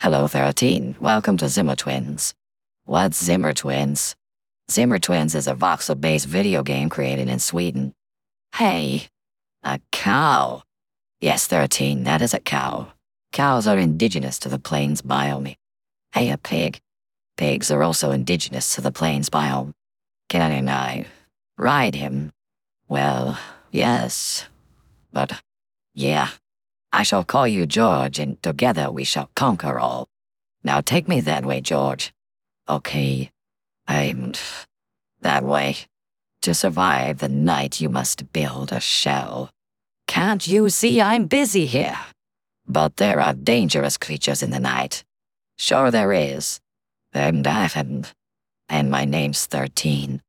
Hello, 13. Welcome to Zimmer Twins. What's Zimmer Twins? Zimmer Twins is a voxel based video game created in Sweden. Hey, a cow. Yes, 13, that is a cow. Cows are indigenous to the plains biome. Hey, a pig. Pigs are also indigenous to the plains biome. Can I ride him? Well, yes. But, yeah. I shall call you George, and together we shall conquer all. Now take me that way, George. Okay. I'm that way. To survive the night, you must build a shell. Can't you see I'm busy here? But there are dangerous creatures in the night. Sure there is. And I have, and my name's 13.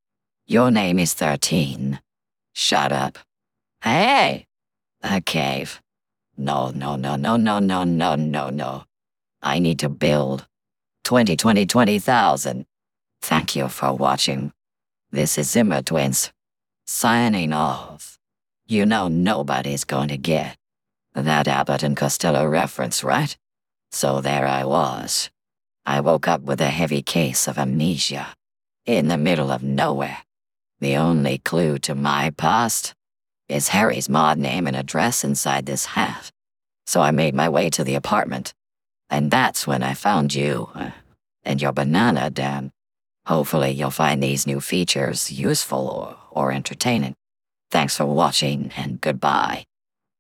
Your name is 13. Shut up. Hey! A cave. No, no, no, no, no, no, no, no, no. I need to build. 20, 20, 20,000. Thank you for watching. This is Zimmer Twins. Signing off. You know nobody's going to get that Abbott and Costello reference, right? So there I was. I woke up with a heavy case of amnesia. In the middle of nowhere. The only clue to my past is Harry's mod name and address inside this hat. So I made my way to the apartment. And that's when I found you uh, and your banana Dan. Hopefully you'll find these new features useful or, or entertaining. Thanks for watching and goodbye.